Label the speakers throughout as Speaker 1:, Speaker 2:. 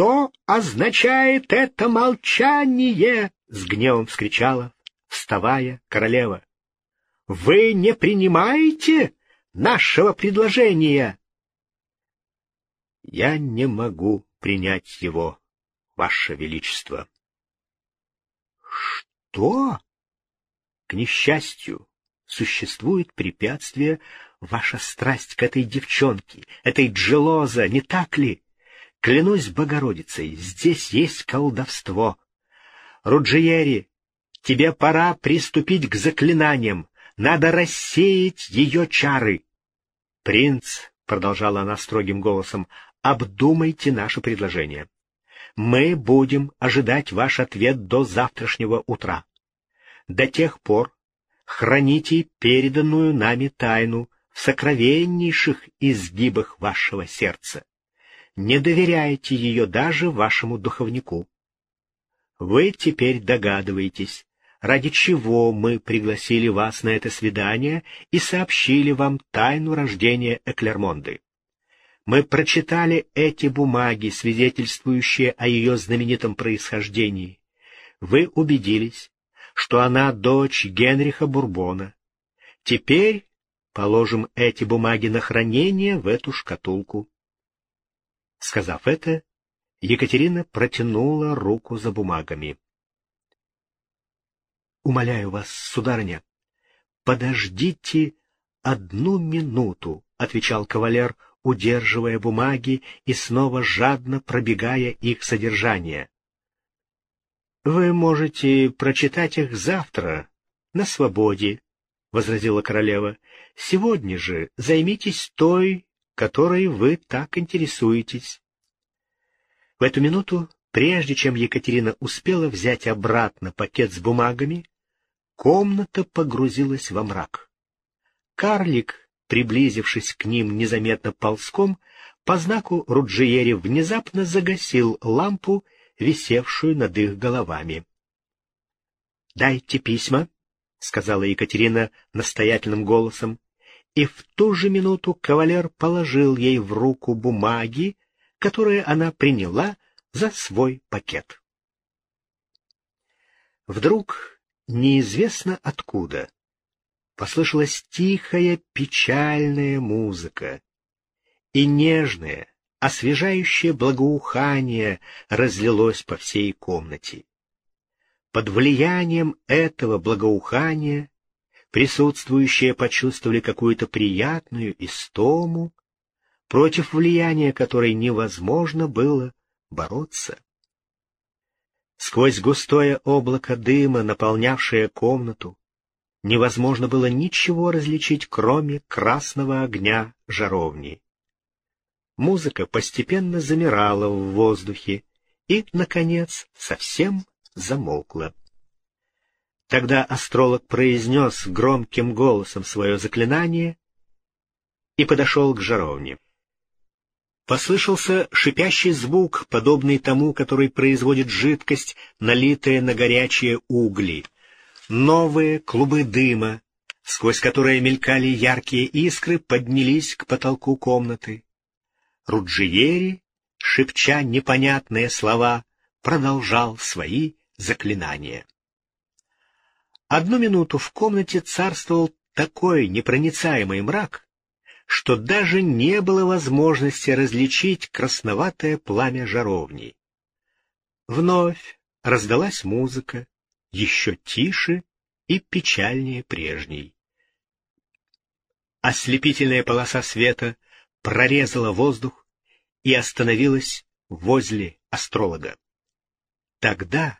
Speaker 1: «Что означает это молчание?» — с гневом вскричала, вставая королева. «Вы не принимаете нашего предложения?» «Я не могу принять его, Ваше Величество». «Что?» «К несчастью, существует препятствие, ваша страсть к этой девчонке, этой Джелоза, не так ли? Клянусь Богородицей, здесь есть колдовство. Руджиери, тебе пора приступить к заклинаниям, надо рассеять ее чары. Принц, — продолжала она строгим голосом, — обдумайте наше предложение. Мы будем ожидать ваш ответ до завтрашнего утра. До тех пор храните переданную нами тайну в сокровеннейших изгибах вашего сердца не доверяете ее даже вашему духовнику. Вы теперь догадываетесь, ради чего мы пригласили вас на это свидание и сообщили вам тайну рождения Эклермонды. Мы прочитали эти бумаги, свидетельствующие о ее знаменитом происхождении. Вы убедились, что она дочь Генриха Бурбона. Теперь положим эти бумаги на хранение в эту шкатулку. Сказав это, Екатерина протянула руку за бумагами. — Умоляю вас, сударыня, подождите одну минуту, — отвечал кавалер, удерживая бумаги и снова жадно пробегая их содержание. — Вы можете прочитать их завтра, на свободе, — возразила королева. — Сегодня же займитесь той, которой вы так интересуетесь. В эту минуту, прежде чем Екатерина успела взять обратно пакет с бумагами, комната погрузилась во мрак. Карлик, приблизившись к ним незаметно ползком, по знаку Руджиери внезапно загасил лампу, висевшую над их головами. — Дайте письма, — сказала Екатерина настоятельным голосом, и в ту же минуту кавалер положил ей в руку бумаги, которые она приняла за свой пакет. Вдруг, неизвестно откуда, послышалась тихая печальная музыка, и нежное, освежающее благоухание разлилось по всей комнате. Под влиянием этого благоухания присутствующие почувствовали какую-то приятную истому, против влияния которой невозможно было бороться. Сквозь густое облако дыма, наполнявшее комнату, невозможно было ничего различить, кроме красного огня жаровни. Музыка постепенно замирала в воздухе и, наконец, совсем замолкла. Тогда астролог произнес громким голосом свое заклинание и подошел к жаровне. Послышался шипящий звук, подобный тому, который производит жидкость, налитая на горячие угли. Новые клубы дыма, сквозь которые мелькали яркие искры, поднялись к потолку комнаты. Руджиери, шепча непонятные слова, продолжал свои заклинания. Одну минуту в комнате царствовал такой непроницаемый мрак, что даже не было возможности различить красноватое пламя жаровни. Вновь раздалась музыка, еще тише и печальнее прежней. Ослепительная полоса света прорезала воздух и остановилась возле астролога. Тогда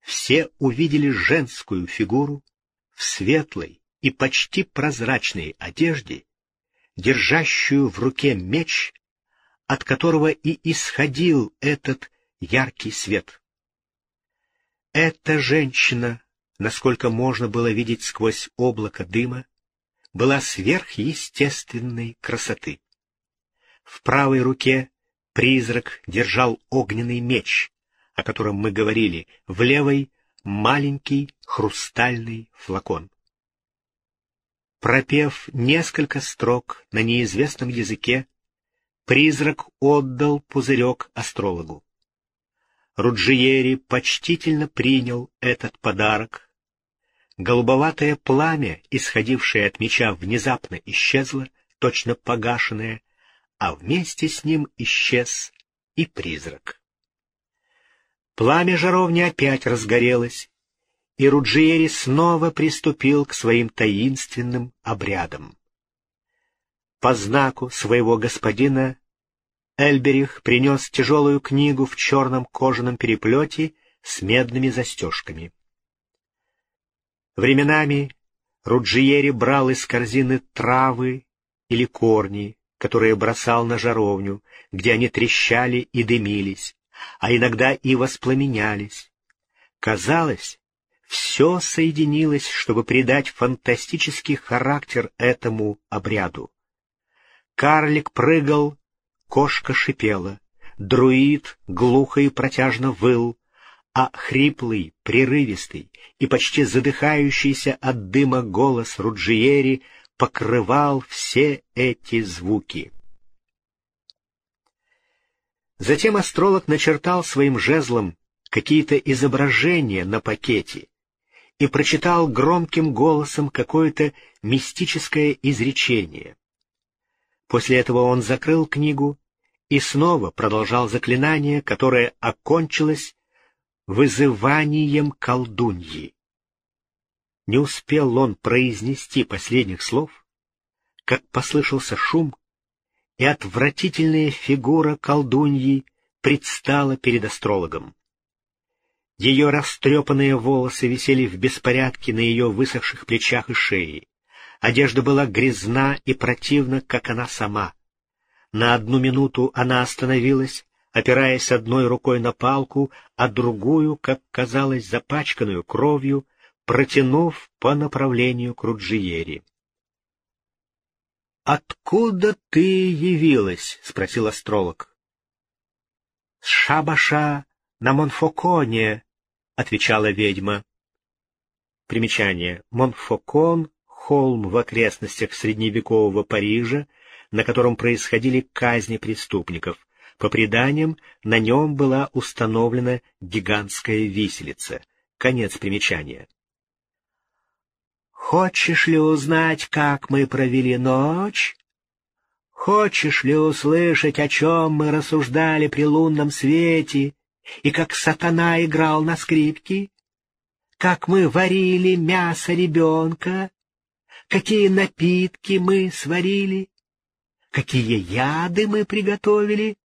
Speaker 1: все увидели женскую фигуру в светлой и почти прозрачной одежде, держащую в руке меч, от которого и исходил этот яркий свет. Эта женщина, насколько можно было видеть сквозь облако дыма, была сверхъестественной красоты. В правой руке призрак держал огненный меч, о котором мы говорили, в левой — маленький хрустальный флакон. Пропев несколько строк на неизвестном языке, призрак отдал пузырек астрологу. Руджиери почтительно принял этот подарок. Голубоватое пламя, исходившее от меча, внезапно исчезло, точно погашенное, а вместе с ним исчез и призрак. Пламя жаровни опять разгорелось, и Руджиери снова приступил к своим таинственным обрядам. По знаку своего господина Эльберих принес тяжелую книгу в черном кожаном переплете с медными застежками. Временами Руджиери брал из корзины травы или корни, которые бросал на жаровню, где они трещали и дымились, а иногда и воспламенялись. Казалось, все соединилось, чтобы придать фантастический характер этому обряду. Карлик прыгал Кошка шипела, друид глухо и протяжно выл, а хриплый, прерывистый и почти задыхающийся от дыма голос Руджиери покрывал все эти звуки. Затем астролог начертал своим жезлом какие-то изображения на пакете и прочитал громким голосом какое-то мистическое изречение. После этого он закрыл книгу и снова продолжал заклинание, которое окончилось вызыванием колдуньи. Не успел он произнести последних слов, как послышался шум, и отвратительная фигура колдуньи предстала перед астрологом. Ее растрепанные волосы висели в беспорядке на ее высохших плечах и шее. Одежда была грязна и противна, как она сама. На одну минуту она остановилась, опираясь одной рукой на палку, а другую, как казалось, запачканную кровью, протянув по направлению к Руджиери. «Откуда ты явилась?» — спросил астролог. «С шабаша на Монфоконе», — отвечала ведьма. Примечание. Монфокон холм в окрестностях средневекового Парижа, на котором происходили казни преступников. По преданиям, на нем была установлена гигантская виселица. Конец примечания. «Хочешь ли узнать, как мы провели ночь? Хочешь ли услышать, о чем мы рассуждали при лунном свете, и как сатана играл на скрипке? Как мы варили мясо ребенка, какие напитки мы сварили, какие яды мы приготовили.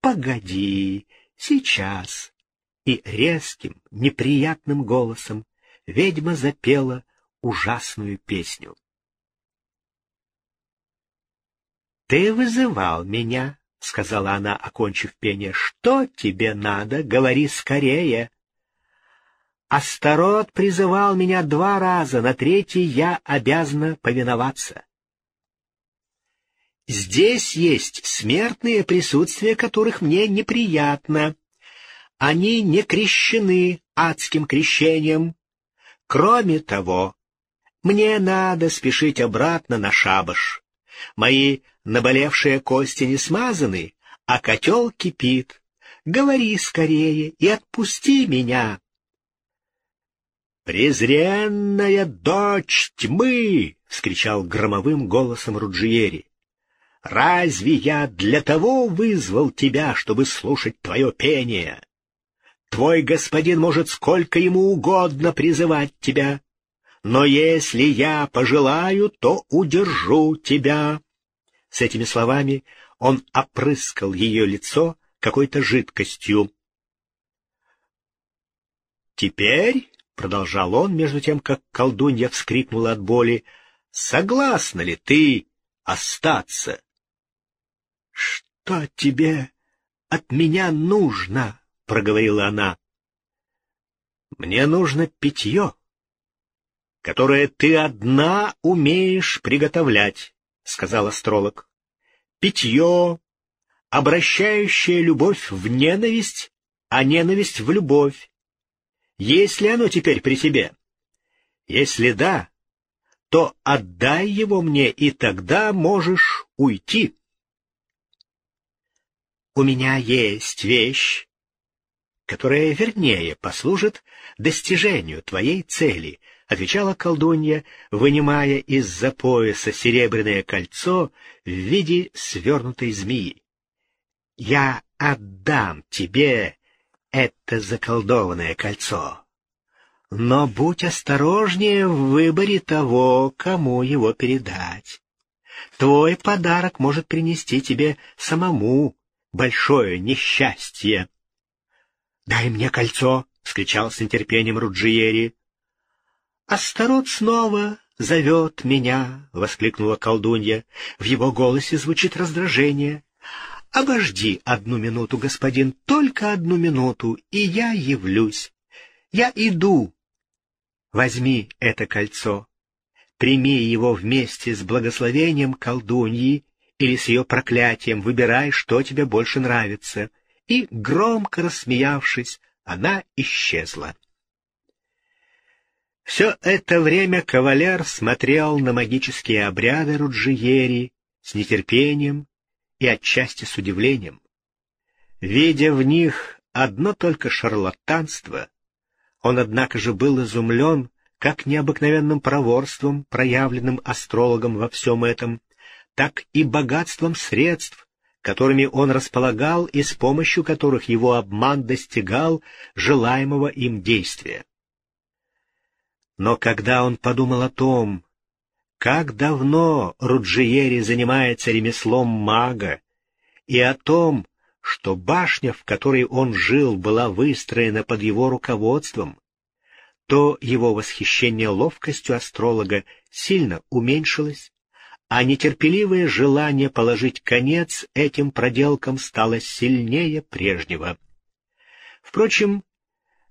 Speaker 1: Погоди, сейчас. И резким, неприятным голосом ведьма запела ужасную песню. «Ты вызывал меня», — сказала она, окончив пение. «Что тебе надо? Говори скорее». Астарот призывал меня два раза, на третий я обязана повиноваться. Здесь есть смертные, присутствие которых мне неприятно. Они не крещены адским крещением. Кроме того, мне надо спешить обратно на шабаш. Мои наболевшие кости не смазаны, а котел кипит. Говори скорее и отпусти меня. «Презренная дочь тьмы!» — вскричал громовым голосом Руджиери. «Разве я для того вызвал тебя, чтобы слушать твое пение? Твой господин может сколько ему угодно призывать тебя, но если я пожелаю, то удержу тебя». С этими словами он опрыскал ее лицо какой-то жидкостью. «Теперь — продолжал он, между тем, как колдунья вскрикнула от боли, — согласна ли ты остаться? — Что тебе от меня нужно? — проговорила она. — Мне нужно питье, которое ты одна умеешь приготовлять, — сказал астролог. — Питье, обращающее любовь в ненависть, а ненависть в любовь есть ли оно теперь при тебе? Если да, то отдай его мне, и тогда можешь уйти. У меня есть вещь, которое вернее послужит достижению твоей цели, — отвечала колдунья, вынимая из-за пояса серебряное кольцо в виде свернутой змеи. — Я отдам тебе это заколдованное кольцо. Но будь осторожнее в выборе того, кому его передать. Твой подарок может принести тебе самому большое несчастье. — Дай мне кольцо! — вскричал с нетерпением Руджиери. — Астарот снова зовет меня! — воскликнула колдунья. В его голосе звучит раздражение. — Обожди одну минуту, господин, только одну минуту, и я явлюсь. Я иду. Возьми это кольцо, прими его вместе с благословением колдуньи или с ее проклятием, выбирай, что тебе больше нравится. И, громко рассмеявшись, она исчезла. Все это время кавалер смотрел на магические обряды Руджиери с нетерпением и отчасти с удивлением. Видя в них одно только шарлатанство, он, однако же, был изумлен как необыкновенным проворством, проявленным астрологом во всем этом, так и богатством средств, которыми он располагал и с помощью которых его обман достигал желаемого им действия. Но когда он подумал о том, как давно Руджиери занимается ремеслом мага, и о том, что башня, в которой он жил, была выстроена под его руководством, то его восхищение ловкостью астролога сильно уменьшилось, а нетерпеливое желание положить конец этим проделкам стало сильнее прежнего. Впрочем,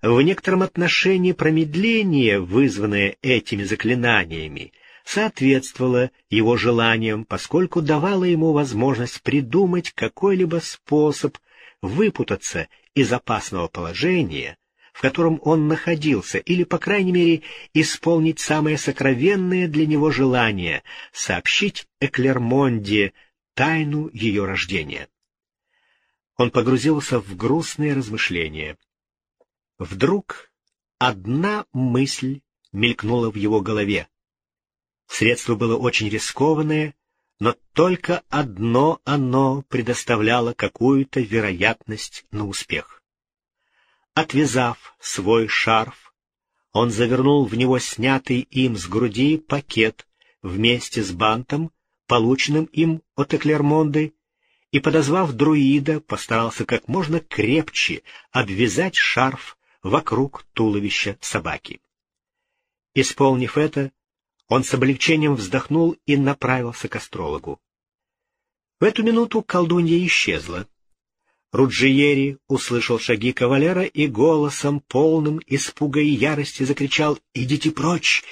Speaker 1: в некотором отношении промедление, вызванное этими заклинаниями, соответствовало его желаниям, поскольку давало ему возможность придумать какой-либо способ выпутаться из опасного положения, в котором он находился, или, по крайней мере, исполнить самое сокровенное для него желание — сообщить Эклермонде тайну ее рождения. Он погрузился в грустные размышления. Вдруг одна мысль мелькнула в его голове. Средство было очень рискованное, но только одно оно предоставляло какую-то вероятность на успех. Отвязав свой шарф, он завернул в него снятый им с груди пакет вместе с бантом, полученным им от Эклермонды, и, подозвав друида, постарался как можно крепче обвязать шарф вокруг туловища собаки. Исполнив это, он с облегчением вздохнул и направился к астрологу. В эту минуту колдунья исчезла. Руджиери услышал шаги кавалера и голосом, полным испуга и ярости, закричал «Идите прочь!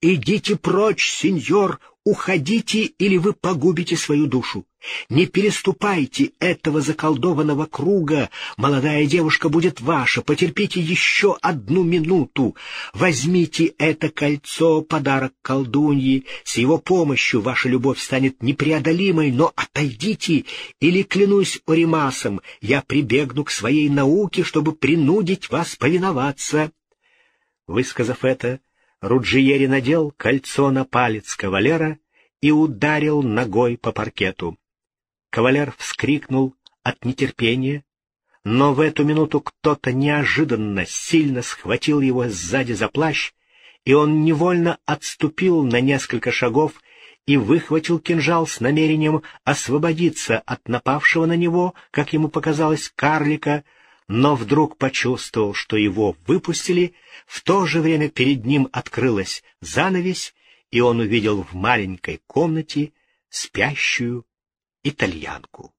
Speaker 1: Идите прочь, сеньор! Уходите, или вы погубите свою душу! Не переступайте этого заколдованного круга. Молодая девушка будет ваша. Потерпите еще одну минуту. Возьмите это кольцо, подарок колдуньи. С его помощью ваша любовь станет непреодолимой, но отойдите, или, клянусь Оримасом, я прибегну к своей науке, чтобы принудить вас повиноваться. Высказав это, Руджиери надел кольцо на палец кавалера и ударил ногой по паркету. Кавалер вскрикнул от нетерпения, но в эту минуту кто-то неожиданно сильно схватил его сзади за плащ, и он невольно отступил на несколько шагов и выхватил кинжал с намерением освободиться от напавшего на него, как ему показалось, карлика, но вдруг почувствовал, что его выпустили, в то же время перед ним открылась занавесь, и он увидел в маленькой комнате спящую итальянку.